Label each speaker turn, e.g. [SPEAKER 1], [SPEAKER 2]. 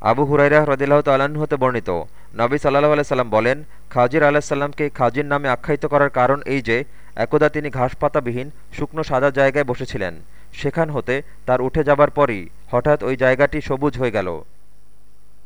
[SPEAKER 1] আবু হুরাইরা হ্রদিল্লাহ তাল্লাহ্ন হতে বর্ণিত। নবী সাল্লাহ আলাইসাল্লাম বলেন, খাজির আলাহিসাল্লামকে খাজির নামে আখ্যায়িত করার কারণ এই যে, একদা তিনি ঘাসপাতাবিহীন, শুকনো সাদা জায়গায় বসেছিলেন। সেখান হতে তার উঠে যাবার পরই হঠাৎ ওই জায়গাটি সবুজ হয়ে গেল।